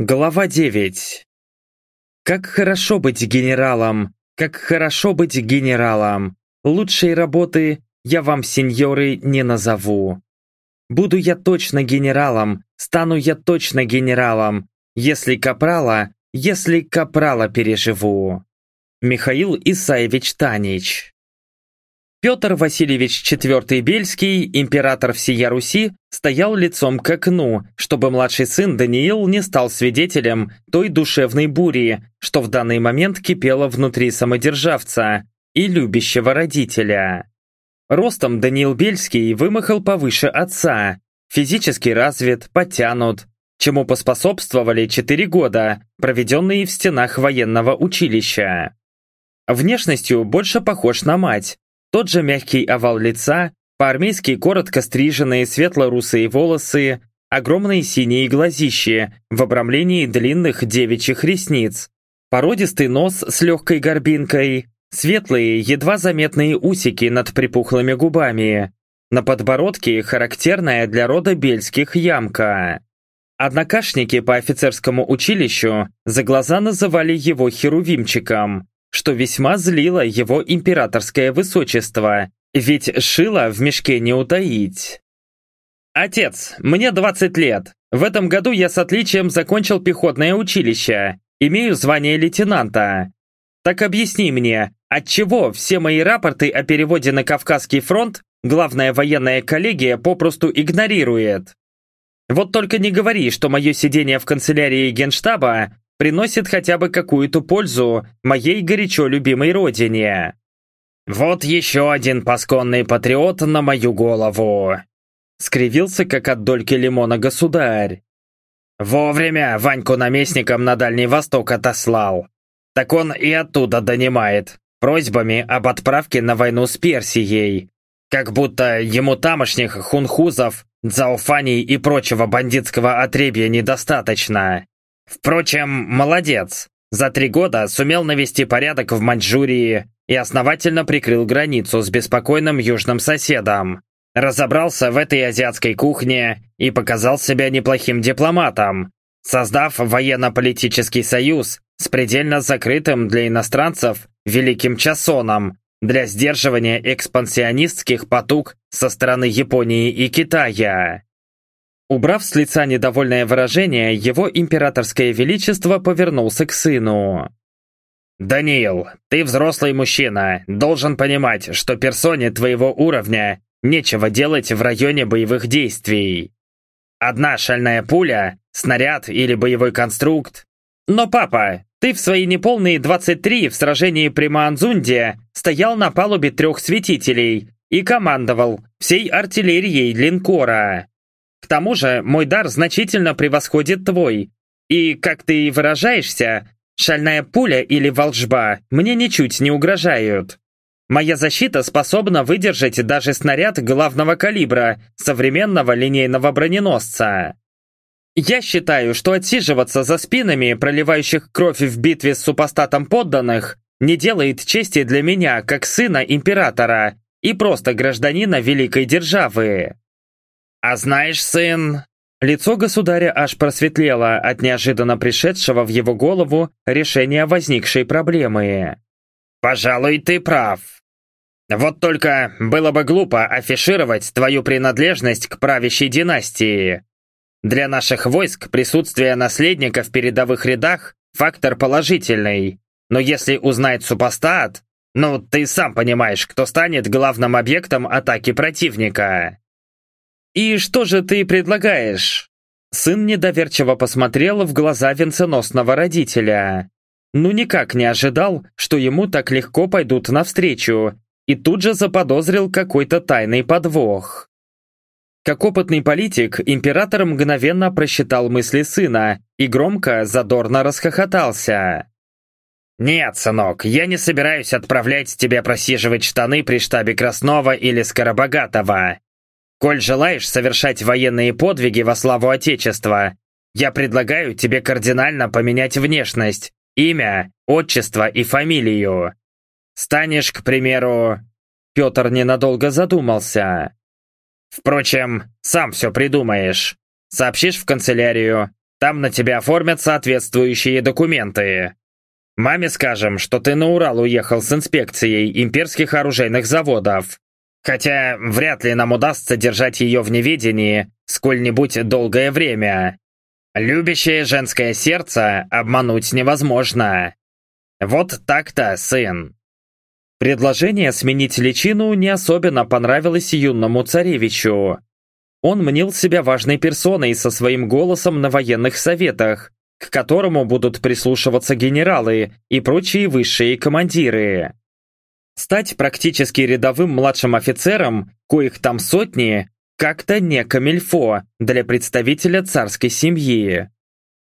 Глава 9 Как хорошо быть генералом, как хорошо быть генералом. Лучшей работы я вам, сеньоры, не назову. Буду я точно генералом, стану я точно генералом, если капрала, если капрала переживу. Михаил Исаевич Танич Петр Васильевич IV Бельский, император всея Руси, стоял лицом к окну, чтобы младший сын Даниил не стал свидетелем той душевной бури, что в данный момент кипела внутри самодержавца и любящего родителя. Ростом Даниил Бельский вымахал повыше отца, физически развит, подтянут, чему поспособствовали четыре года, проведенные в стенах военного училища. Внешностью больше похож на мать, тот же мягкий овал лица, по-армейски коротко стриженные светло-русые волосы, огромные синие глазища в обрамлении длинных девичьих ресниц, породистый нос с легкой горбинкой, светлые, едва заметные усики над припухлыми губами, на подбородке характерная для рода бельских ямка. Однокашники по офицерскому училищу за глаза называли его херувимчиком, что весьма злило его императорское высочество, ведь шило в мешке не утаить. «Отец, мне 20 лет. В этом году я с отличием закончил пехотное училище. Имею звание лейтенанта. Так объясни мне, отчего все мои рапорты о переводе на Кавказский фронт главная военная коллегия попросту игнорирует? Вот только не говори, что мое сидение в канцелярии генштаба приносит хотя бы какую-то пользу моей горячо любимой родине. Вот еще один пасконный патриот на мою голову. Скривился, как от дольки лимона государь. Вовремя Ваньку наместником на Дальний Восток отослал. Так он и оттуда донимает, просьбами об отправке на войну с Персией. Как будто ему тамошних хунхузов, дзауфаний и прочего бандитского отребья недостаточно. Впрочем, молодец. За три года сумел навести порядок в Маньчжурии и основательно прикрыл границу с беспокойным южным соседом. Разобрался в этой азиатской кухне и показал себя неплохим дипломатом, создав военно-политический союз с предельно закрытым для иностранцев Великим Часоном для сдерживания экспансионистских потуг со стороны Японии и Китая. Убрав с лица недовольное выражение, его императорское величество повернулся к сыну. «Даниил, ты взрослый мужчина, должен понимать, что персоне твоего уровня нечего делать в районе боевых действий. Одна шальная пуля, снаряд или боевой конструкт. Но, папа, ты в свои неполные 23 в сражении при Маанзунде стоял на палубе трех светителей и командовал всей артиллерией линкора. К тому же, мой дар значительно превосходит твой. И, как ты выражаешься, шальная пуля или волжба мне ничуть не угрожают. Моя защита способна выдержать даже снаряд главного калибра современного линейного броненосца. Я считаю, что отсиживаться за спинами, проливающих кровь в битве с супостатом подданных, не делает чести для меня, как сына императора и просто гражданина великой державы. «А знаешь, сын...» Лицо государя аж просветлело от неожиданно пришедшего в его голову решения возникшей проблемы. «Пожалуй, ты прав. Вот только было бы глупо афишировать твою принадлежность к правящей династии. Для наших войск присутствие наследника в передовых рядах – фактор положительный. Но если узнает супостат, ну, ты сам понимаешь, кто станет главным объектом атаки противника. «И что же ты предлагаешь?» Сын недоверчиво посмотрел в глаза венценосного родителя. Ну никак не ожидал, что ему так легко пойдут навстречу, и тут же заподозрил какой-то тайный подвох. Как опытный политик, император мгновенно просчитал мысли сына и громко, задорно расхохотался. «Нет, сынок, я не собираюсь отправлять тебя просиживать штаны при штабе Краснова или Скоробогатого. Коль желаешь совершать военные подвиги во славу Отечества, я предлагаю тебе кардинально поменять внешность, имя, отчество и фамилию. Станешь, к примеру...» Петр ненадолго задумался. «Впрочем, сам все придумаешь. Сообщишь в канцелярию. Там на тебя оформят соответствующие документы. Маме скажем, что ты на Урал уехал с инспекцией имперских оружейных заводов. Хотя вряд ли нам удастся держать ее в неведении сколь-нибудь долгое время. Любящее женское сердце обмануть невозможно. Вот так-то, сын. Предложение сменить личину не особенно понравилось юному царевичу. Он мнил себя важной персоной со своим голосом на военных советах, к которому будут прислушиваться генералы и прочие высшие командиры. Стать практически рядовым младшим офицером, коих там сотни, как-то не камильфо для представителя царской семьи.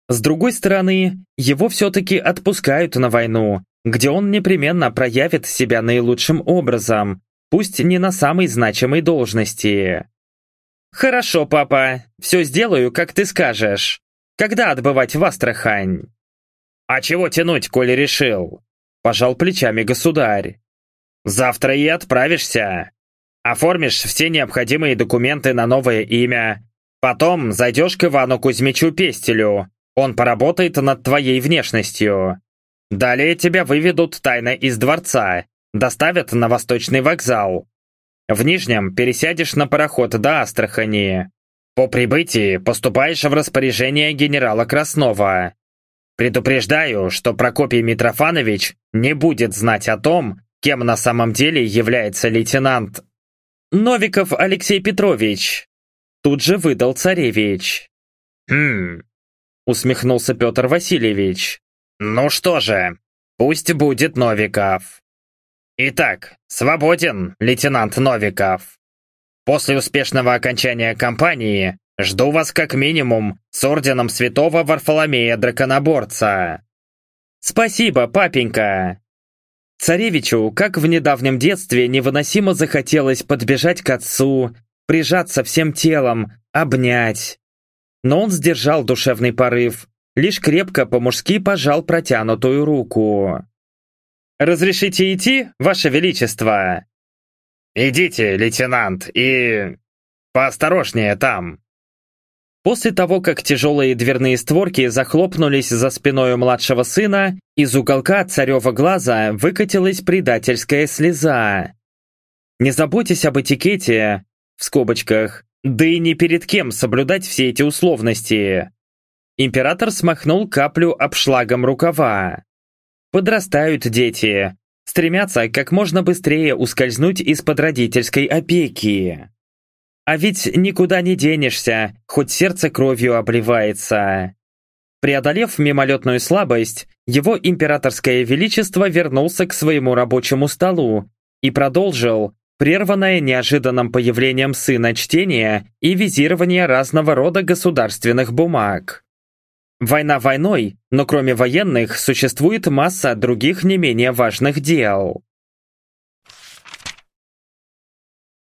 С другой стороны, его все-таки отпускают на войну, где он непременно проявит себя наилучшим образом, пусть не на самой значимой должности. «Хорошо, папа, все сделаю, как ты скажешь. Когда отбывать в Астрахань?» «А чего тянуть, коли решил?» – пожал плечами государь. «Завтра и отправишься. Оформишь все необходимые документы на новое имя. Потом зайдешь к Ивану Кузьмичу Пестелю. Он поработает над твоей внешностью. Далее тебя выведут тайно из дворца, доставят на Восточный вокзал. В Нижнем пересядешь на пароход до Астрахани. По прибытии поступаешь в распоряжение генерала Краснова. Предупреждаю, что Прокопий Митрофанович не будет знать о том, кем на самом деле является лейтенант Новиков Алексей Петрович. Тут же выдал царевич. Хм, усмехнулся Петр Васильевич. Ну что же, пусть будет Новиков. Итак, свободен, лейтенант Новиков. После успешного окончания кампании жду вас как минимум с орденом святого Варфоломея Драконоборца. Спасибо, папенька. Царевичу, как в недавнем детстве, невыносимо захотелось подбежать к отцу, прижаться всем телом, обнять. Но он сдержал душевный порыв, лишь крепко по-мужски пожал протянутую руку. «Разрешите идти, Ваше Величество?» «Идите, лейтенант, и... поосторожнее там!» После того, как тяжелые дверные створки захлопнулись за спиной младшего сына, из уголка царева глаза выкатилась предательская слеза. «Не заботьтесь об этикете», в скобочках, да и не перед кем соблюдать все эти условности. Император смахнул каплю обшлагом рукава. Подрастают дети, стремятся как можно быстрее ускользнуть из-под родительской опеки. А ведь никуда не денешься, хоть сердце кровью обливается. Преодолев мимолетную слабость, его императорское величество вернулся к своему рабочему столу и продолжил, прерванное неожиданным появлением сына чтения и визирование разного рода государственных бумаг. Война войной, но кроме военных существует масса других не менее важных дел.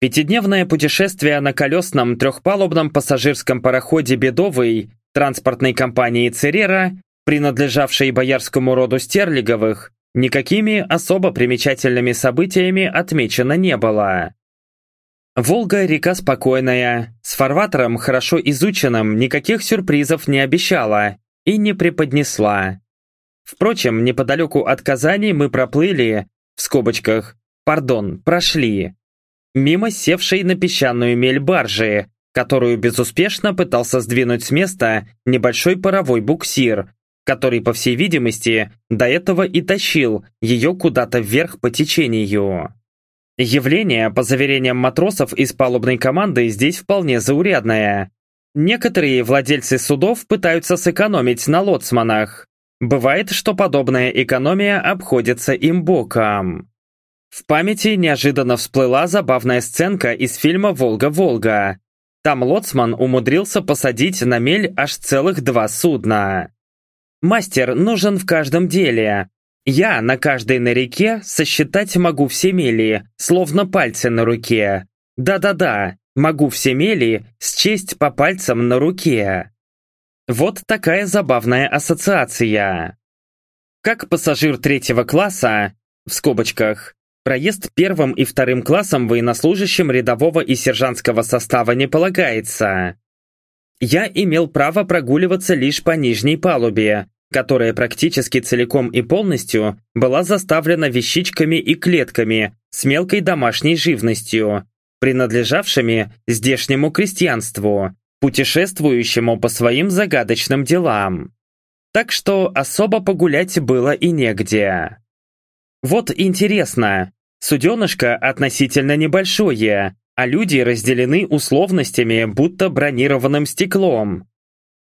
Пятидневное путешествие на колесном трехпалубном пассажирском пароходе «Бедовый» транспортной компании «Церера», принадлежавшей боярскому роду Стерлиговых, никакими особо примечательными событиями отмечено не было. Волга – река спокойная, с фарватером хорошо изученным никаких сюрпризов не обещала, и не преподнесла. Впрочем, неподалеку от Казани мы проплыли, в скобочках, пардон, прошли, мимо севшей на песчаную мель баржи, которую безуспешно пытался сдвинуть с места небольшой паровой буксир, который, по всей видимости, до этого и тащил ее куда-то вверх по течению. Явление, по заверениям матросов из палубной команды, здесь вполне заурядное, Некоторые владельцы судов пытаются сэкономить на лоцманах. Бывает, что подобная экономия обходится им боком. В памяти неожиданно всплыла забавная сценка из фильма «Волга-Волга». Там лоцман умудрился посадить на мель аж целых два судна. Мастер нужен в каждом деле. Я на каждой на реке сосчитать могу все мели, словно пальцы на руке. Да-да-да, Могу все мели счесть по пальцам на руке. Вот такая забавная ассоциация. Как пассажир третьего класса, в скобочках, проезд первым и вторым классом военнослужащим рядового и сержантского состава не полагается. Я имел право прогуливаться лишь по нижней палубе, которая практически целиком и полностью была заставлена вещичками и клетками с мелкой домашней живностью, принадлежавшими здешнему крестьянству, путешествующему по своим загадочным делам. Так что особо погулять было и негде. Вот интересно, суденышко относительно небольшое, а люди разделены условностями, будто бронированным стеклом.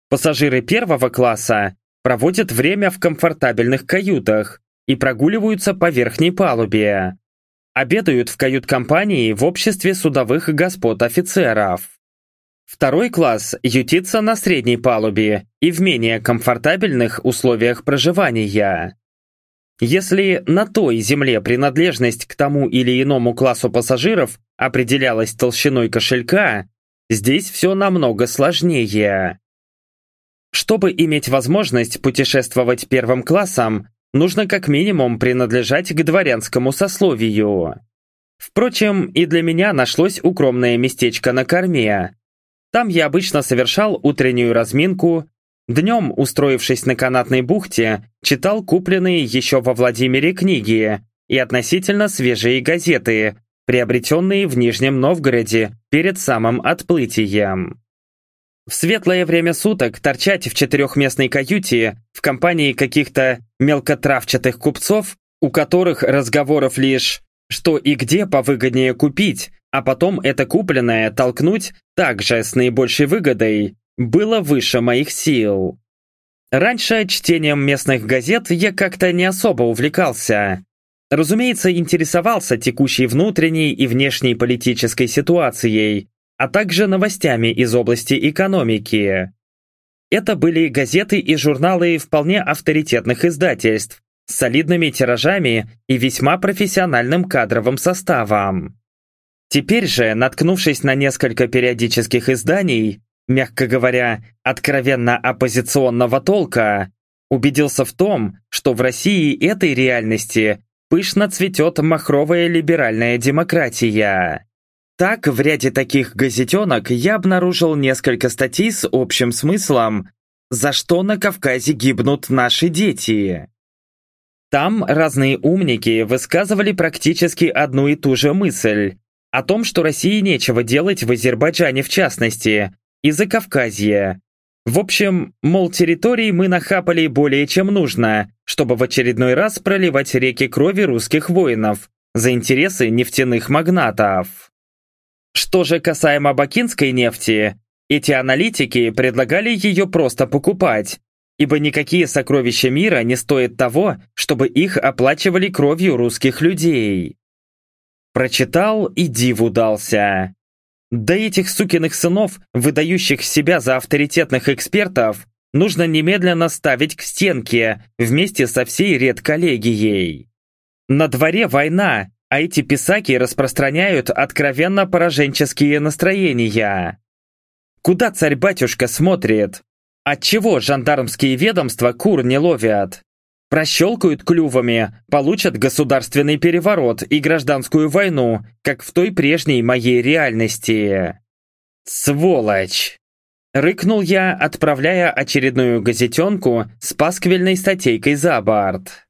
Пассажиры первого класса проводят время в комфортабельных каютах и прогуливаются по верхней палубе. Обедают в кают-компании в обществе судовых господ-офицеров. Второй класс ютится на средней палубе и в менее комфортабельных условиях проживания. Если на той земле принадлежность к тому или иному классу пассажиров определялась толщиной кошелька, здесь все намного сложнее. Чтобы иметь возможность путешествовать первым классом, нужно как минимум принадлежать к дворянскому сословию. Впрочем, и для меня нашлось укромное местечко на корме. Там я обычно совершал утреннюю разминку, днем, устроившись на канатной бухте, читал купленные еще во Владимире книги и относительно свежие газеты, приобретенные в Нижнем Новгороде перед самым отплытием. В светлое время суток торчать в четырехместной каюте в компании каких-то мелкотравчатых купцов, у которых разговоров лишь что и где повыгоднее купить, а потом это купленное толкнуть также с наибольшей выгодой, было выше моих сил. Раньше чтением местных газет я как-то не особо увлекался. Разумеется, интересовался текущей внутренней и внешней политической ситуацией, а также новостями из области экономики. Это были газеты и журналы вполне авторитетных издательств, с солидными тиражами и весьма профессиональным кадровым составом. Теперь же, наткнувшись на несколько периодических изданий, мягко говоря, откровенно оппозиционного толка, убедился в том, что в России этой реальности пышно цветет махровая либеральная демократия. Так, в ряде таких газетенок я обнаружил несколько статей с общим смыслом «За что на Кавказе гибнут наши дети?». Там разные умники высказывали практически одну и ту же мысль о том, что России нечего делать в Азербайджане в частности, и за Кавказье. В общем, мол, территорий мы нахапали более чем нужно, чтобы в очередной раз проливать реки крови русских воинов за интересы нефтяных магнатов. Что же касаемо бакинской нефти, эти аналитики предлагали ее просто покупать, ибо никакие сокровища мира не стоят того, чтобы их оплачивали кровью русских людей. Прочитал и диву дался. Да этих сукиных сынов, выдающих себя за авторитетных экспертов, нужно немедленно ставить к стенке вместе со всей редколлегией. На дворе война, а эти писаки распространяют откровенно пораженческие настроения. Куда царь-батюшка смотрит? Отчего жандармские ведомства кур не ловят? Прощелкают клювами, получат государственный переворот и гражданскую войну, как в той прежней моей реальности. Сволочь! Рыкнул я, отправляя очередную газетенку с пасквильной статейкой за борт.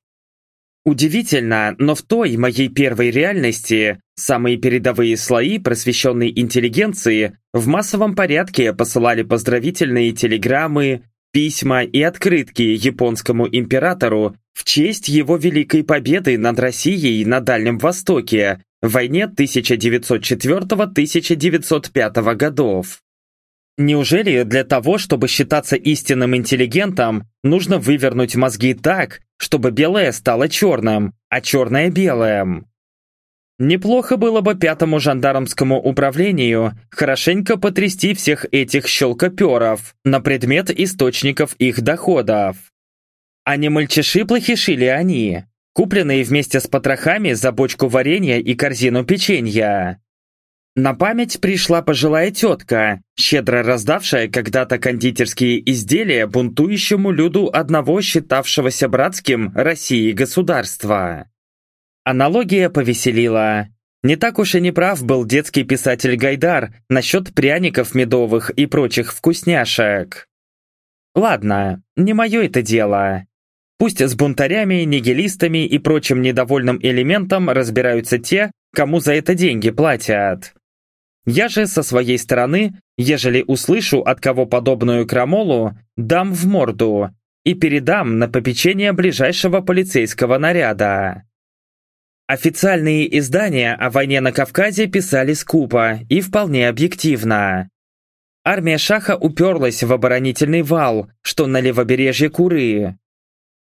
Удивительно, но в той моей первой реальности самые передовые слои просвещенной интеллигенции в массовом порядке посылали поздравительные телеграммы, письма и открытки японскому императору в честь его великой победы над Россией на Дальнем Востоке в войне 1904-1905 годов. Неужели для того, чтобы считаться истинным интеллигентом, нужно вывернуть мозги так, чтобы белое стало черным, а черное белым? Неплохо было бы пятому жандармскому управлению хорошенько потрясти всех этих щелкоперов на предмет источников их доходов. А не мальчиши-плохиши ли они, купленные вместе с потрохами за бочку варенья и корзину печенья? На память пришла пожилая тетка, щедро раздавшая когда-то кондитерские изделия бунтующему люду одного считавшегося братским России государства. Аналогия повеселила. Не так уж и не прав был детский писатель Гайдар насчет пряников медовых и прочих вкусняшек. Ладно, не мое это дело. Пусть с бунтарями, нигилистами и прочим недовольным элементом разбираются те, кому за это деньги платят. Я же со своей стороны, ежели услышу от кого подобную крамолу, дам в морду и передам на попечение ближайшего полицейского наряда. Официальные издания о войне на Кавказе писали скупо и вполне объективно. Армия Шаха уперлась в оборонительный вал, что на левобережье Куры.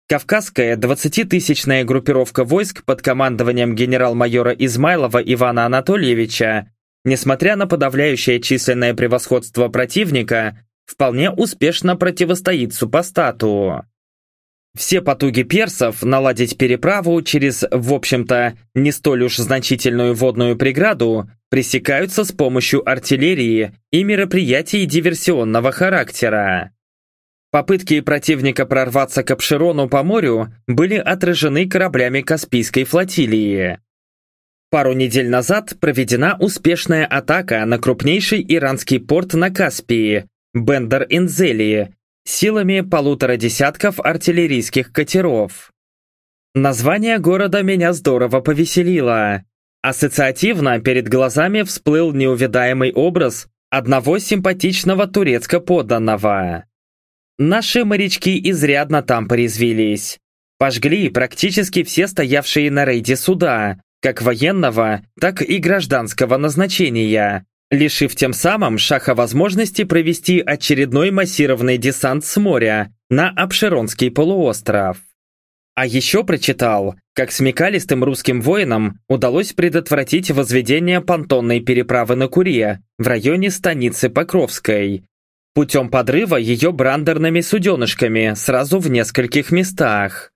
Кавказская 20-тысячная группировка войск под командованием генерал-майора Измайлова Ивана Анатольевича, несмотря на подавляющее численное превосходство противника, вполне успешно противостоит супостату. Все потуги персов наладить переправу через, в общем-то, не столь уж значительную водную преграду пресекаются с помощью артиллерии и мероприятий диверсионного характера. Попытки противника прорваться к Апширону по морю были отражены кораблями Каспийской флотилии. Пару недель назад проведена успешная атака на крупнейший иранский порт на Каспии – Бендер-Инзели, силами полутора десятков артиллерийских катеров. Название города меня здорово повеселило. Ассоциативно перед глазами всплыл неувидаемый образ одного симпатичного турецко-подданного. Наши морячки изрядно там порезвились. Пожгли практически все стоявшие на рейде суда, как военного, так и гражданского назначения, лишив тем самым Шаха возможности провести очередной массированный десант с моря на Обширонский полуостров. А еще прочитал, как смекалистым русским воинам удалось предотвратить возведение понтонной переправы на Куре в районе станицы Покровской, путем подрыва ее брандерными суденышками сразу в нескольких местах.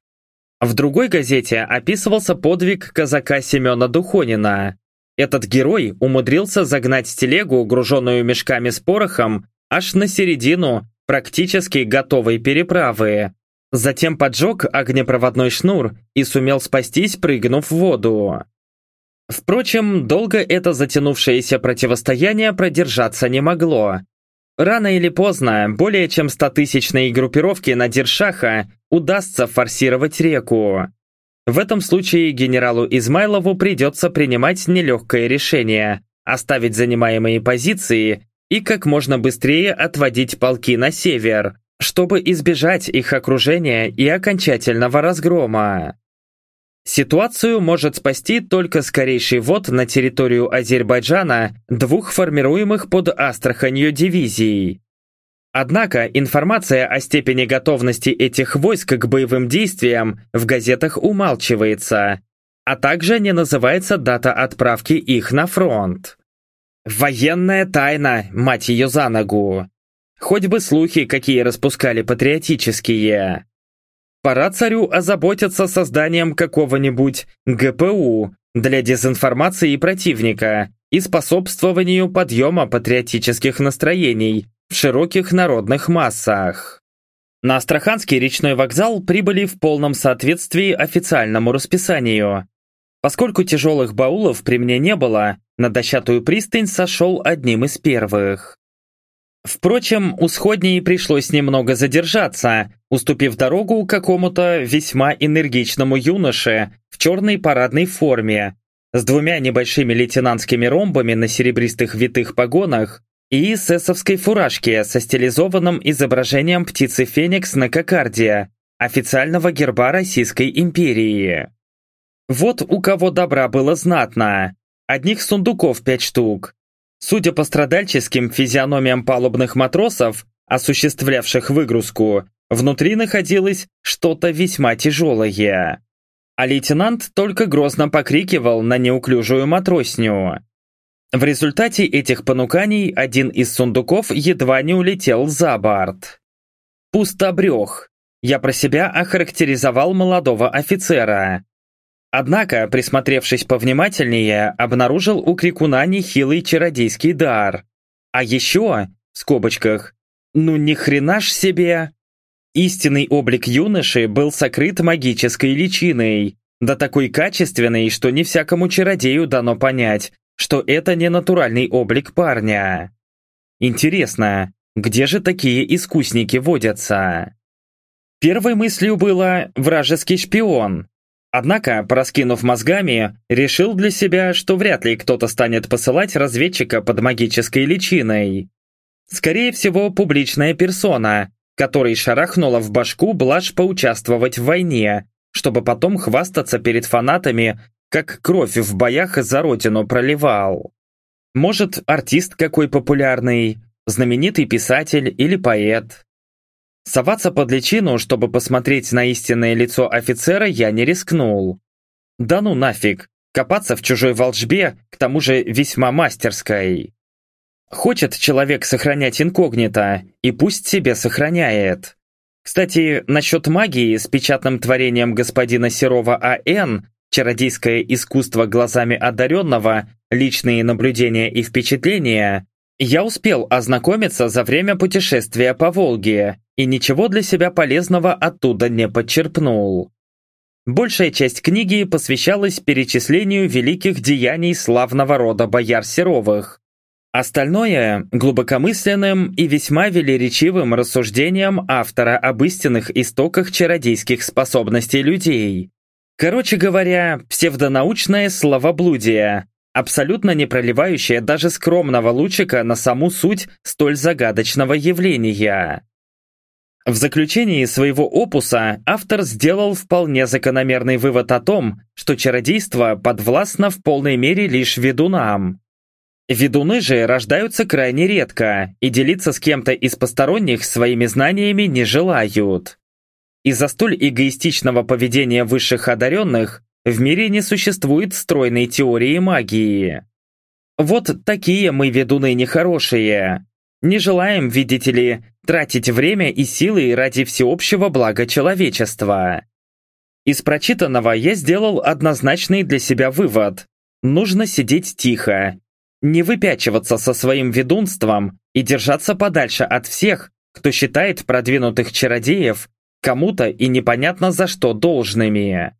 В другой газете описывался подвиг казака Семена Духонина, этот герой умудрился загнать телегу, груженную мешками с порохом, аж на середину практически готовой переправы. Затем поджег огнепроводной шнур и сумел спастись, прыгнув в воду. Впрочем, долго это затянувшееся противостояние продержаться не могло. Рано или поздно более чем стотысячной группировке Надиршаха удастся форсировать реку. В этом случае генералу Измайлову придется принимать нелегкое решение – оставить занимаемые позиции и как можно быстрее отводить полки на север, чтобы избежать их окружения и окончательного разгрома. Ситуацию может спасти только скорейший ввод на территорию Азербайджана двух формируемых под Астраханью дивизий. Однако информация о степени готовности этих войск к боевым действиям в газетах умалчивается, а также не называется дата отправки их на фронт. Военная тайна, мать ее за ногу. Хоть бы слухи, какие распускали патриотические. Пора царю озаботиться созданием какого-нибудь ГПУ для дезинформации противника и способствованию подъема патриотических настроений в широких народных массах. На Астраханский речной вокзал прибыли в полном соответствии официальному расписанию. Поскольку тяжелых баулов при мне не было, на дощатую пристань сошел одним из первых. Впрочем, у сходней пришлось немного задержаться, уступив дорогу какому-то весьма энергичному юноше в черной парадной форме, с двумя небольшими лейтенантскими ромбами на серебристых витых погонах и эсэсовской фуражке со стилизованным изображением птицы Феникс на кокарде, официального герба Российской империи. Вот у кого добра было знатно. Одних сундуков пять штук. Судя по страдальческим физиономиям палубных матросов, осуществлявших выгрузку, внутри находилось что-то весьма тяжелое. А лейтенант только грозно покрикивал на неуклюжую матросню. В результате этих понуканий один из сундуков едва не улетел за борт. Пустобрех. Я про себя охарактеризовал молодого офицера. Однако, присмотревшись повнимательнее, обнаружил у крикуна нехилый чародейский дар. А еще, в скобочках, ну ни хрена ж себе! Истинный облик юноши был сокрыт магической личиной, да такой качественный, что не всякому чародею дано понять, что это не натуральный облик парня. Интересно, где же такие искусники водятся? Первой мыслью было «вражеский шпион». Однако, проскинув мозгами, решил для себя, что вряд ли кто-то станет посылать разведчика под магической личиной. Скорее всего, публичная персона, которой шарахнула в башку блажь поучаствовать в войне, чтобы потом хвастаться перед фанатами, как кровь в боях за родину проливал. Может, артист какой популярный, знаменитый писатель или поэт. Соваться под личину, чтобы посмотреть на истинное лицо офицера, я не рискнул. Да ну нафиг, копаться в чужой волжбе, к тому же весьма мастерской. Хочет человек сохранять инкогнито, и пусть себе сохраняет. Кстати, насчет магии с печатным творением господина Серова А.Н., чародейское искусство глазами одаренного, личные наблюдения и впечатления, я успел ознакомиться за время путешествия по Волге и ничего для себя полезного оттуда не подчерпнул. Большая часть книги посвящалась перечислению великих деяний славного рода бояр Серовых, Остальное – глубокомысленным и весьма велеречивым рассуждением автора об истинных истоках чародейских способностей людей. Короче говоря, псевдонаучное словоблудие, абсолютно не проливающее даже скромного лучика на саму суть столь загадочного явления. В заключении своего опуса автор сделал вполне закономерный вывод о том, что чародейство подвластно в полной мере лишь ведунам. Ведуны же рождаются крайне редко и делиться с кем-то из посторонних своими знаниями не желают. Из-за столь эгоистичного поведения высших одаренных в мире не существует стройной теории магии. Вот такие мы ведуны нехорошие. Не желаем, видите ли, тратить время и силы ради всеобщего блага человечества. Из прочитанного я сделал однозначный для себя вывод. Нужно сидеть тихо не выпячиваться со своим ведунством и держаться подальше от всех, кто считает продвинутых чародеев кому-то и непонятно за что должными.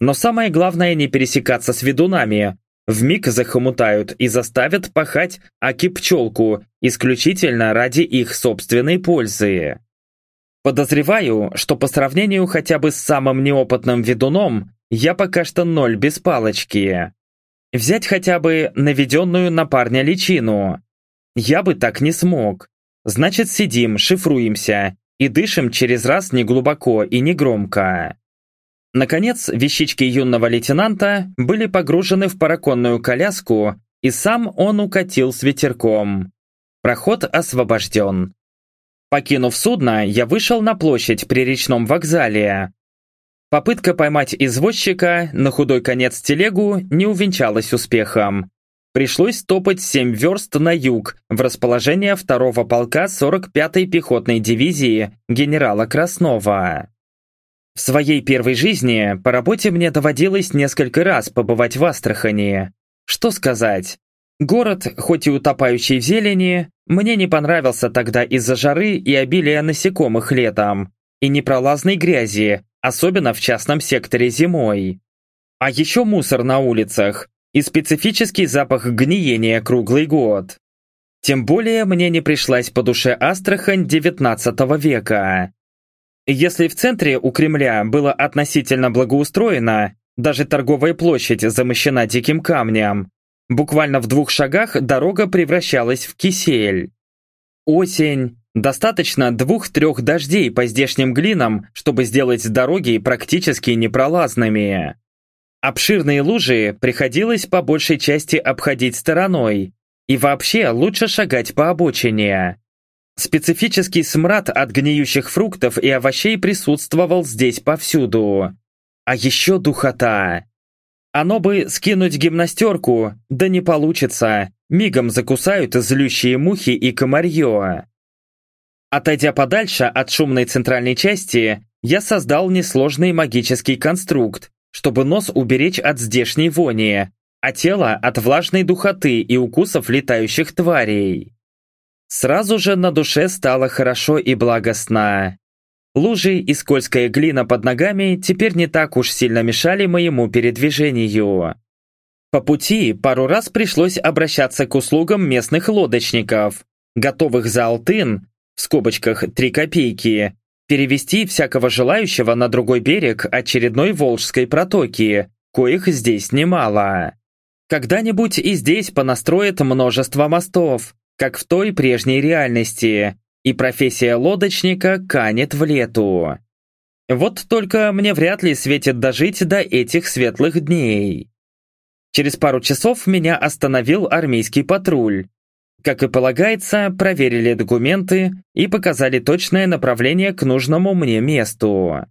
Но самое главное не пересекаться с ведунами, вмиг захомутают и заставят пахать аки-пчелку исключительно ради их собственной пользы. Подозреваю, что по сравнению хотя бы с самым неопытным ведуном, я пока что ноль без палочки. Взять хотя бы наведенную на парня личину. Я бы так не смог. Значит, сидим, шифруемся и дышим через раз неглубоко и негромко. Наконец, вещички юного лейтенанта были погружены в параконную коляску, и сам он укатил с ветерком. Проход освобожден. Покинув судно, я вышел на площадь при речном вокзале, Попытка поймать извозчика, на худой конец телегу, не увенчалась успехом. Пришлось топать 7 верст на юг, в расположение второго полка 45-й пехотной дивизии генерала Краснова. В своей первой жизни по работе мне доводилось несколько раз побывать в Астрахани. Что сказать? Город, хоть и утопающий в зелени, мне не понравился тогда из-за жары и обилия насекомых летом, и непролазной грязи, особенно в частном секторе зимой. А еще мусор на улицах и специфический запах гниения круглый год. Тем более мне не пришлась по душе Астрахань XIX века. Если в центре у Кремля было относительно благоустроено, даже торговая площадь замощена диким камнем, буквально в двух шагах дорога превращалась в кисель. Осень, Достаточно двух-трех дождей по здешним глинам, чтобы сделать дороги практически непролазными. Обширные лужи приходилось по большей части обходить стороной, и вообще лучше шагать по обочине. Специфический смрад от гниющих фруктов и овощей присутствовал здесь повсюду. А еще духота. Оно бы скинуть гимнастерку, да не получится, мигом закусают злющие мухи и комарье. Отойдя подальше от шумной центральной части, я создал несложный магический конструкт, чтобы нос уберечь от здешней вони, а тело от влажной духоты и укусов летающих тварей. Сразу же на душе стало хорошо и благостно. Лужи и скользкая глина под ногами теперь не так уж сильно мешали моему передвижению. По пути пару раз пришлось обращаться к услугам местных лодочников, готовых за алтын, в скобочках 3 копейки, перевести всякого желающего на другой берег очередной Волжской протоки, коих здесь немало. Когда-нибудь и здесь понастроят множество мостов, как в той прежней реальности, и профессия лодочника канет в лету. Вот только мне вряд ли светит дожить до этих светлых дней. Через пару часов меня остановил армейский патруль. Как и полагается, проверили документы и показали точное направление к нужному мне месту.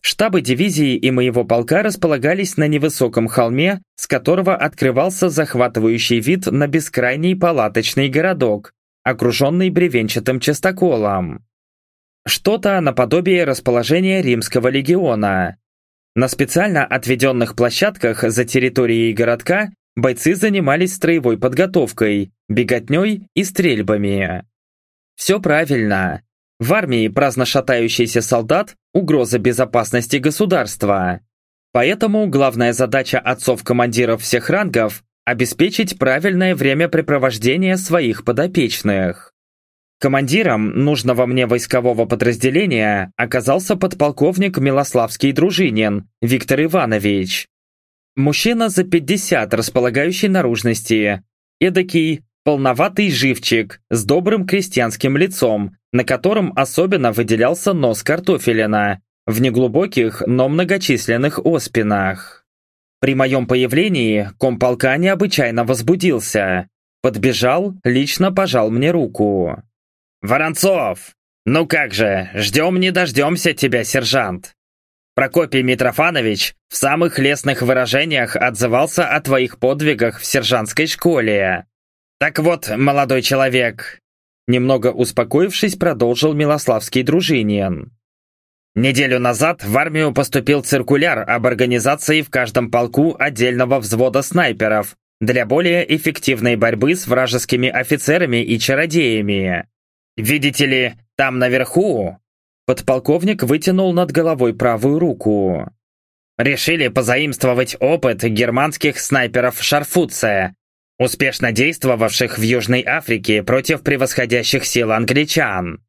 Штабы дивизии и моего полка располагались на невысоком холме, с которого открывался захватывающий вид на бескрайний палаточный городок, окруженный бревенчатым частоколом. Что-то наподобие расположения римского легиона. На специально отведенных площадках за территорией городка бойцы занимались строевой подготовкой, беготней и стрельбами. Все правильно. В армии праздно шатающийся солдат – угроза безопасности государства. Поэтому главная задача отцов-командиров всех рангов обеспечить правильное времяпрепровождение своих подопечных. Командиром нужного мне войскового подразделения оказался подполковник Милославский Дружинин Виктор Иванович. Мужчина за 50 располагающий наружности, эдакий полноватый живчик с добрым крестьянским лицом, на котором особенно выделялся нос картофелина в неглубоких, но многочисленных оспинах. При моем появлении комполка необычайно возбудился. Подбежал, лично пожал мне руку. «Воронцов! Ну как же, ждем не дождемся тебя, сержант!» Прокопий Митрофанович в самых лестных выражениях отзывался о твоих подвигах в сержантской школе. Так вот, молодой человек, немного успокоившись, продолжил Милославский дружинин. Неделю назад в армию поступил циркуляр об организации в каждом полку отдельного взвода снайперов для более эффективной борьбы с вражескими офицерами и чародеями. Видите ли, там наверху...» Подполковник вытянул над головой правую руку. «Решили позаимствовать опыт германских снайперов Шарфутце, успешно действовавших в Южной Африке против превосходящих сил англичан.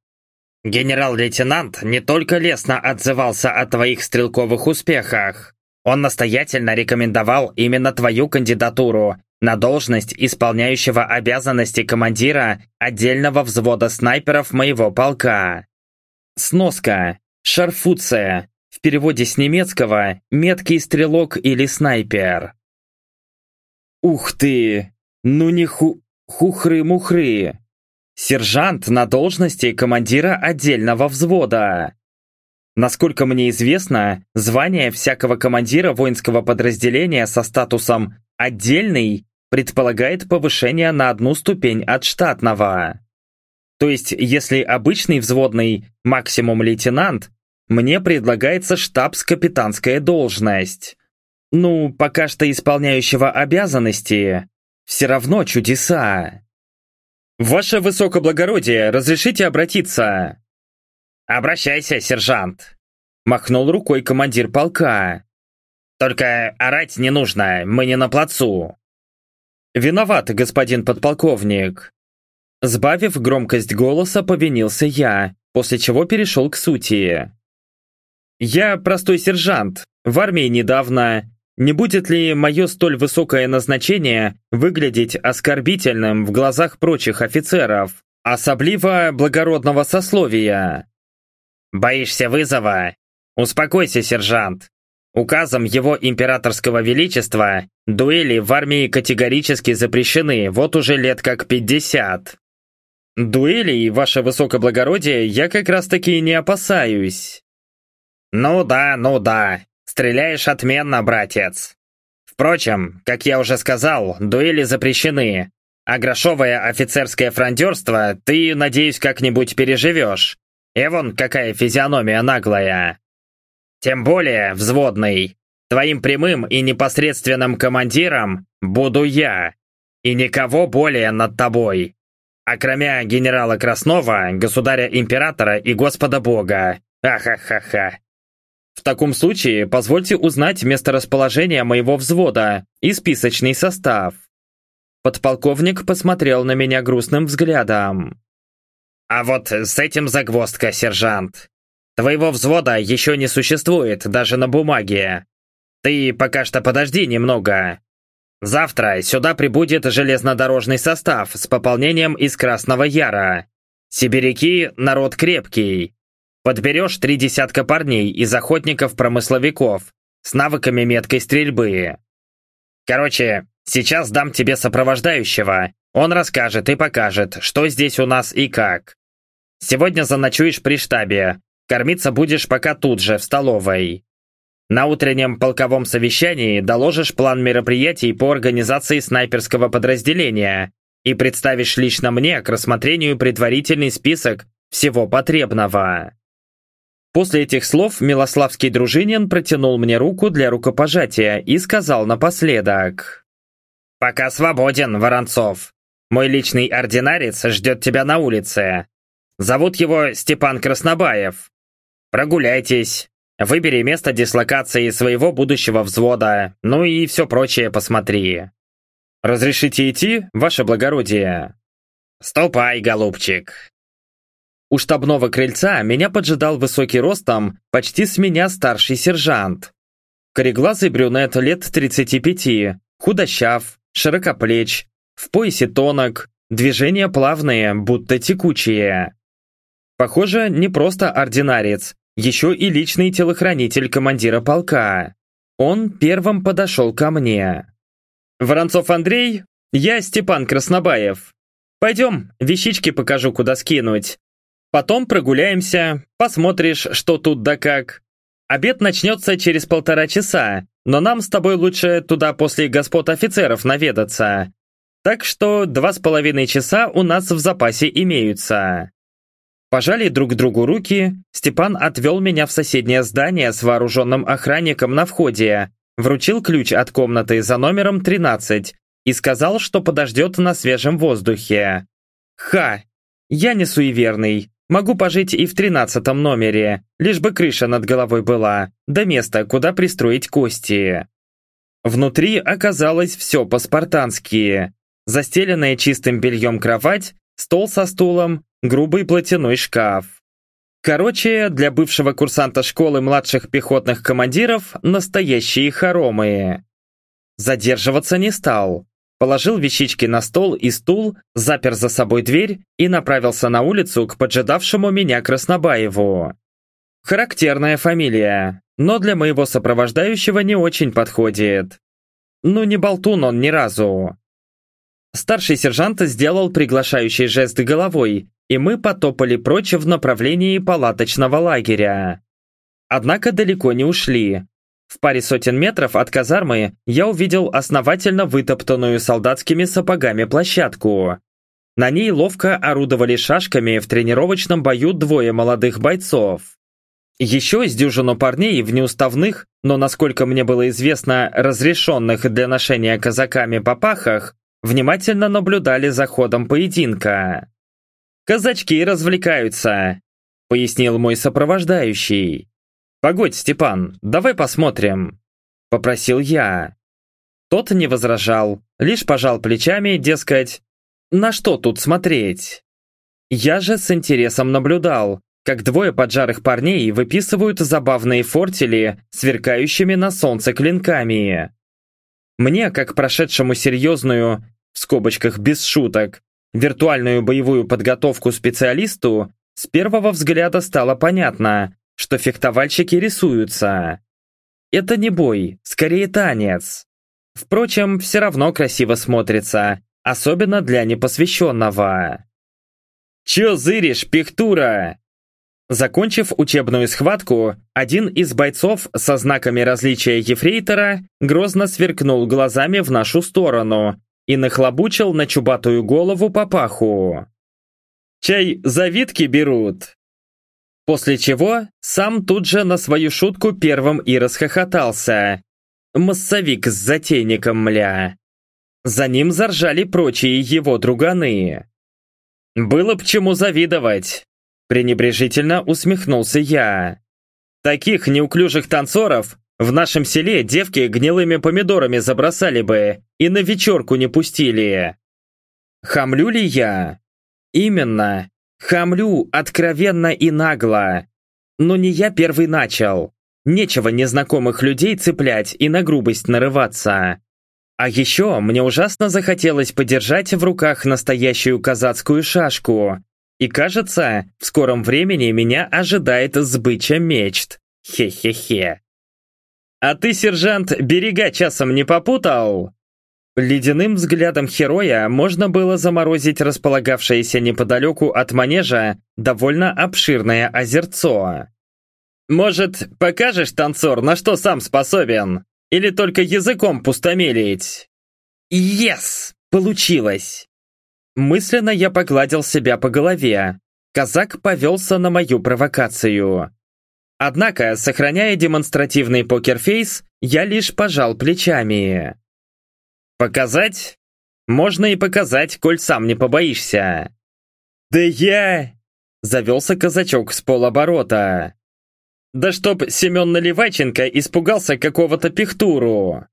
Генерал-лейтенант не только лестно отзывался о твоих стрелковых успехах, он настоятельно рекомендовал именно твою кандидатуру на должность исполняющего обязанности командира отдельного взвода снайперов моего полка. Сноска. Шарфуция. В переводе с немецкого «меткий стрелок» или «снайпер». Ух ты! Ну не ху... хухры-мухры! Сержант на должности командира отдельного взвода. Насколько мне известно, звание всякого командира воинского подразделения со статусом «отдельный» предполагает повышение на одну ступень от штатного. То есть, если обычный взводный максимум лейтенант, мне предлагается штабс-капитанская должность. Ну, пока что исполняющего обязанности. Все равно чудеса. «Ваше высокоблагородие, разрешите обратиться?» «Обращайся, сержант!» Махнул рукой командир полка. «Только орать не нужно, мы не на плацу!» «Виноват, господин подполковник!» Сбавив громкость голоса, повинился я, после чего перешел к сути. «Я простой сержант, в армии недавно, не будет ли мое столь высокое назначение выглядеть оскорбительным в глазах прочих офицеров, особливо благородного сословия? Боишься вызова? Успокойся, сержант. Указом его императорского величества дуэли в армии категорически запрещены вот уже лет как 50. Дуэлей, ваше высокоблагородие, я как раз таки не опасаюсь. Ну да, ну да, Стреляешь отменно, братец. Впрочем, как я уже сказал, дуэли запрещены, а грошовое офицерское фрондерство ты, надеюсь, как-нибудь переживешь. И вон какая физиономия наглая. Тем более, взводный, твоим прямым и непосредственным командиром буду я, и никого более над тобой. Окромя генерала Краснова, государя-императора и Господа Бога, Ахахаха. В таком случае позвольте узнать месторасположение моего взвода и списочный состав. Подполковник посмотрел на меня грустным взглядом. А вот с этим загвоздка, сержант. Твоего взвода еще не существует, даже на бумаге. Ты пока что подожди немного. Завтра сюда прибудет железнодорожный состав с пополнением из Красного Яра. Сибиряки – народ крепкий. Подберешь три десятка парней из охотников-промысловиков с навыками меткой стрельбы. Короче, сейчас дам тебе сопровождающего. Он расскажет и покажет, что здесь у нас и как. Сегодня заночуешь при штабе. Кормиться будешь пока тут же, в столовой. На утреннем полковом совещании доложишь план мероприятий по организации снайперского подразделения и представишь лично мне к рассмотрению предварительный список всего потребного. После этих слов Милославский дружинин протянул мне руку для рукопожатия и сказал напоследок. «Пока свободен, Воронцов. Мой личный ординарец ждет тебя на улице. Зовут его Степан Краснобаев. Прогуляйтесь, Выбери место дислокации своего будущего взвода, ну и все прочее посмотри. Разрешите идти, ваше благородие? Ступай, голубчик. У штабного крыльца меня поджидал высокий ростом, почти с меня старший сержант. Кореглазый брюнет лет 35, худощав, широкоплеч, в поясе тонок, движения плавные, будто текучие. Похоже, не просто ординарец, еще и личный телохранитель командира полка. Он первым подошел ко мне. «Воронцов Андрей, я Степан Краснобаев. Пойдем, вещички покажу, куда скинуть. Потом прогуляемся, посмотришь, что тут да как. Обед начнется через полтора часа, но нам с тобой лучше туда после господ офицеров наведаться. Так что два с половиной часа у нас в запасе имеются. Пожали друг другу руки, Степан отвел меня в соседнее здание с вооруженным охранником на входе, вручил ключ от комнаты за номером 13 и сказал, что подождет на свежем воздухе. Ха! Я не суеверный, могу пожить и в тринадцатом номере, лишь бы крыша над головой была, да место, куда пристроить кости. Внутри оказалось все по-спартански. Застеленная чистым бельем кровать, стол со стулом, грубый платяной шкаф. Короче, для бывшего курсанта школы младших пехотных командиров настоящие хоромы. Задерживаться не стал. Положил вещички на стол и стул, запер за собой дверь и направился на улицу к поджидавшему меня Краснобаеву. Характерная фамилия, но для моего сопровождающего не очень подходит. Ну не болтун он ни разу. Старший сержант сделал приглашающий жест головой, и мы потопали прочь в направлении палаточного лагеря. Однако далеко не ушли. В паре сотен метров от казармы я увидел основательно вытоптанную солдатскими сапогами площадку. На ней ловко орудовали шашками в тренировочном бою двое молодых бойцов. Еще с дюжину парней в неуставных, но, насколько мне было известно, разрешенных для ношения казаками попахах, внимательно наблюдали за ходом поединка. «Казачки развлекаются», — пояснил мой сопровождающий. «Погодь, Степан, давай посмотрим», — попросил я. Тот не возражал, лишь пожал плечами, дескать, «На что тут смотреть?» Я же с интересом наблюдал, как двое поджарых парней выписывают забавные фортели, сверкающими на солнце клинками. Мне, как прошедшему серьезную, в скобочках без шуток, виртуальную боевую подготовку специалисту, с первого взгляда стало понятно, что фехтовальщики рисуются. Это не бой, скорее танец. Впрочем, все равно красиво смотрится, особенно для непосвященного. «Чё зыришь, пихтура?» Закончив учебную схватку, один из бойцов со знаками различия ефрейтора грозно сверкнул глазами в нашу сторону и нахлобучил на чубатую голову папаху. «Чай завитки берут!» После чего сам тут же на свою шутку первым и расхохотался. Массовик с затейником, мля. За ним заржали прочие его друганы. «Было б чему завидовать», Пренебрежительно усмехнулся я. Таких неуклюжих танцоров в нашем селе девки гнилыми помидорами забросали бы и на вечерку не пустили. Хамлю ли я? Именно. Хамлю откровенно и нагло. Но не я первый начал. Нечего незнакомых людей цеплять и на грубость нарываться. А еще мне ужасно захотелось подержать в руках настоящую казацкую шашку. И кажется, в скором времени меня ожидает сбыча мечт. Хе-хе-хе. «А ты, сержант, берега часом не попутал?» Ледяным взглядом героя можно было заморозить располагавшееся неподалеку от манежа довольно обширное озерцо. «Может, покажешь, танцор, на что сам способен? Или только языком пустомелить?» «Ес! Получилось!» Мысленно я погладил себя по голове. Казак повелся на мою провокацию. Однако, сохраняя демонстративный покерфейс, я лишь пожал плечами. Показать? Можно и показать, коль сам не побоишься. Да я... Завелся казачок с полоборота. Да чтоб Семен Наливайченко испугался какого-то пихтуру.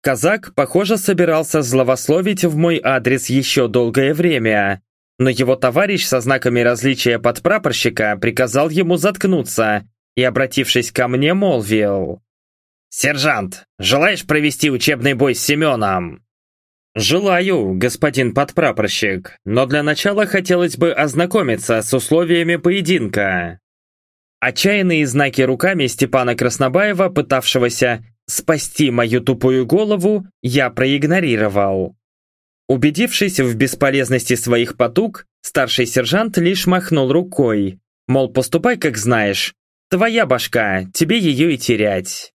Казак, похоже, собирался зловословить в мой адрес еще долгое время, но его товарищ со знаками различия подпрапорщика приказал ему заткнуться и, обратившись ко мне, молвил. «Сержант, желаешь провести учебный бой с Семеном?» «Желаю, господин подпрапорщик, но для начала хотелось бы ознакомиться с условиями поединка». Отчаянные знаки руками Степана Краснобаева, пытавшегося спасти мою тупую голову, я проигнорировал. Убедившись в бесполезности своих потуг, старший сержант лишь махнул рукой, мол, поступай как знаешь, твоя башка, тебе ее и терять.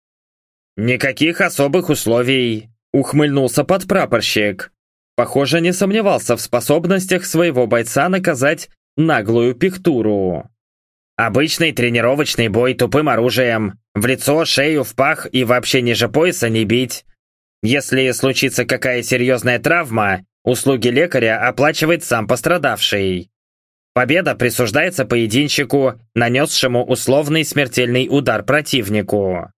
«Никаких особых условий», Ухмыльнулся подпрапорщик. Похоже, не сомневался в способностях своего бойца наказать наглую пиктуру. Обычный тренировочный бой тупым оружием. В лицо, шею, в пах и вообще ниже пояса не бить. Если случится какая серьезная травма, услуги лекаря оплачивает сам пострадавший. Победа присуждается поединщику, нанесшему условный смертельный удар противнику.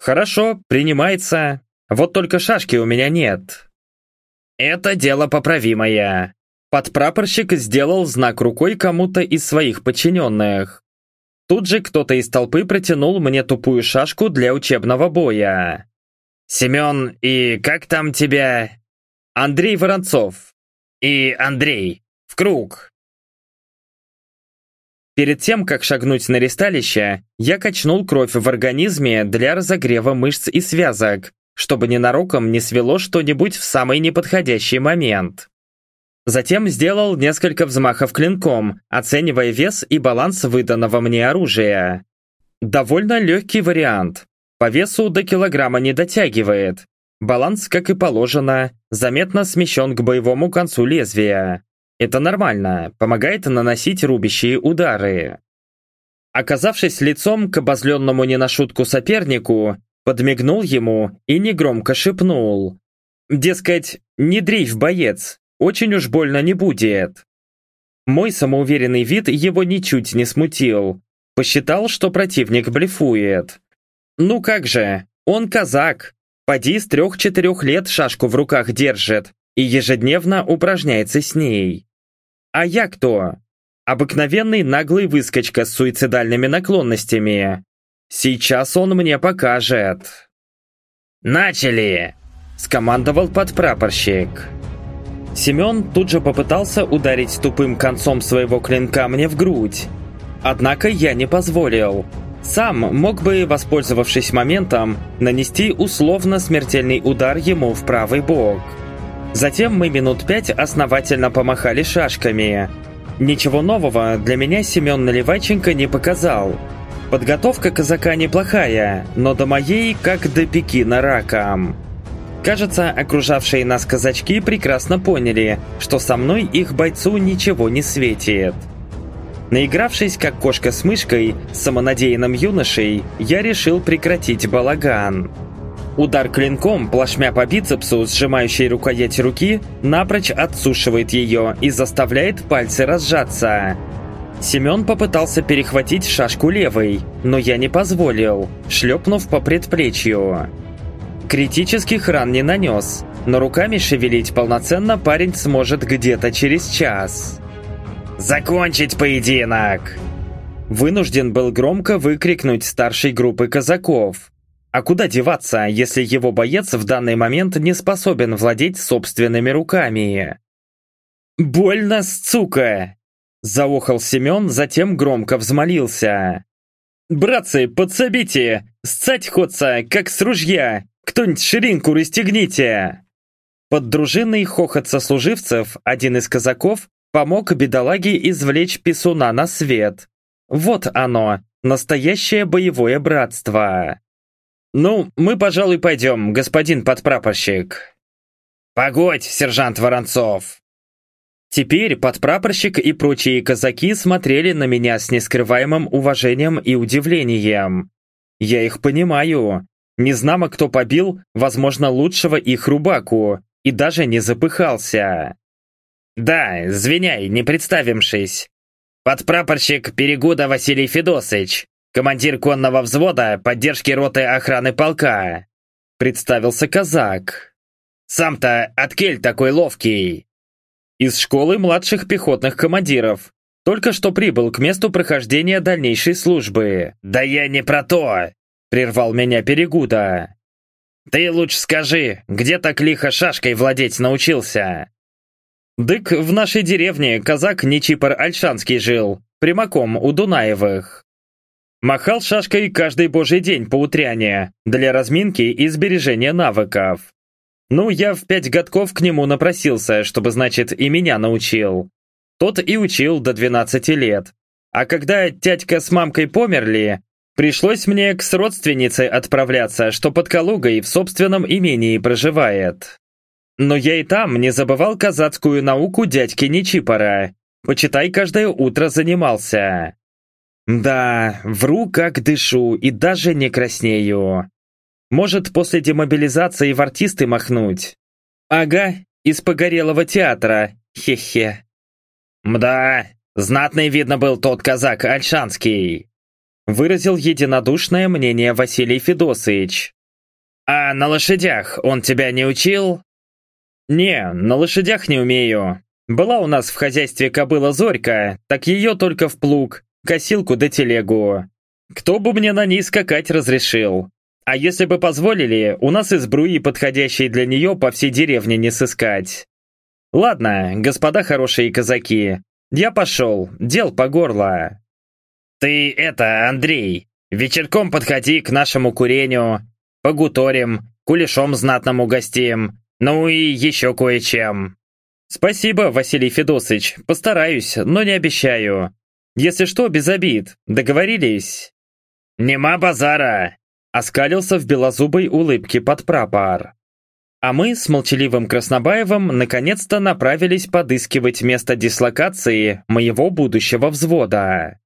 Хорошо, принимается. Вот только шашки у меня нет. Это дело поправимое. Подпрапорщик сделал знак рукой кому-то из своих подчиненных. Тут же кто-то из толпы протянул мне тупую шашку для учебного боя. «Семен, и как там тебя?» «Андрей Воронцов». «И Андрей. В круг». Перед тем, как шагнуть на ресталище, я качнул кровь в организме для разогрева мышц и связок, чтобы ненароком не свело что-нибудь в самый неподходящий момент. Затем сделал несколько взмахов клинком, оценивая вес и баланс выданного мне оружия. Довольно легкий вариант. По весу до килограмма не дотягивает. Баланс, как и положено, заметно смещен к боевому концу лезвия. Это нормально, помогает наносить рубящие удары. Оказавшись лицом к обозленному не на шутку сопернику, Подмигнул ему и негромко шепнул. Дескать, не дрейф, боец, очень уж больно не будет. Мой самоуверенный вид его ничуть не смутил. Посчитал, что противник блефует. Ну как же, он казак. Поди с трех-четырех лет шашку в руках держит и ежедневно упражняется с ней. А я кто? Обыкновенный наглый выскочка с суицидальными наклонностями. Сейчас он мне покажет. «Начали!» – скомандовал подпрапорщик. Семен тут же попытался ударить тупым концом своего клинка мне в грудь. Однако я не позволил. Сам мог бы, воспользовавшись моментом, нанести условно смертельный удар ему в правый бок. Затем мы минут пять основательно помахали шашками. Ничего нового для меня Семен Наливайченко не показал – Подготовка казака неплохая, но до моей как до Пекина раком. Кажется, окружавшие нас казачки прекрасно поняли, что со мной их бойцу ничего не светит. Наигравшись как кошка с мышкой, с самонадеянным юношей, я решил прекратить балаган. Удар клинком, плашмя по бицепсу, сжимающей рукоять руки, напрочь отсушивает ее и заставляет пальцы разжаться. Семен попытался перехватить шашку левой, но я не позволил, шлепнув по предплечью. Критических ран не нанес, но руками шевелить полноценно парень сможет где-то через час. «Закончить поединок!» Вынужден был громко выкрикнуть старшей группы казаков. А куда деваться, если его боец в данный момент не способен владеть собственными руками? «Больно, сука!» Заохал Семен, затем громко взмолился. «Братцы, подсобите! Сцать ходца, как с ружья! Кто-нибудь ширинку расстегните!» Под дружинный хохот сослуживцев один из казаков помог бедолаге извлечь писуна на свет. Вот оно, настоящее боевое братство. «Ну, мы, пожалуй, пойдем, господин подпрапорщик». «Погодь, сержант Воронцов!» Теперь подпрапорщик и прочие казаки смотрели на меня с нескрываемым уважением и удивлением. Я их понимаю. Незнамо кто побил, возможно, лучшего их рубаку, и даже не запыхался. «Да, звеняй, не представившись. Подпрапорщик Перегуда Василий Федосыч, командир конного взвода поддержки роты охраны полка», представился казак. «Сам-то откель такой ловкий?» Из школы младших пехотных командиров. Только что прибыл к месту прохождения дальнейшей службы. «Да я не про то!» — прервал меня Перегуда. «Ты лучше скажи, где так лихо шашкой владеть научился?» «Дык в нашей деревне казак Нечипор Альшанский жил, прямаком у Дунаевых. Махал шашкой каждый божий день по утряне, для разминки и сбережения навыков. Ну, я в пять годков к нему напросился, чтобы, значит, и меня научил. Тот и учил до 12 лет. А когда тятька с мамкой померли, пришлось мне к сродственнице отправляться, что под Калугой в собственном имении проживает. Но я и там не забывал казацкую науку дядьки Нечипора. Почитай, каждое утро занимался. Да, вру как дышу и даже не краснею. Может, после демобилизации в артисты махнуть? Ага, из погорелого театра. Хе-хе. Мда, знатный видно был тот казак Альшанский. Выразил единодушное мнение Василий Федосович. А на лошадях он тебя не учил? Не, на лошадях не умею. Была у нас в хозяйстве кобыла Зорька, так ее только в плуг, косилку да телегу. Кто бы мне на ней скакать разрешил? А если бы позволили, у нас и сбруи, подходящей для нее, по всей деревне не сыскать. Ладно, господа хорошие казаки, я пошел, дел по горло. Ты это, Андрей, вечерком подходи к нашему курению, погуторим, кулешом знатному гостим, ну и еще кое-чем. Спасибо, Василий Федосыч, постараюсь, но не обещаю. Если что, без обид, договорились? Нема базара, Оскалился в белозубой улыбке под прапор. А мы с молчаливым Краснобаевым наконец-то направились подыскивать место дислокации моего будущего взвода.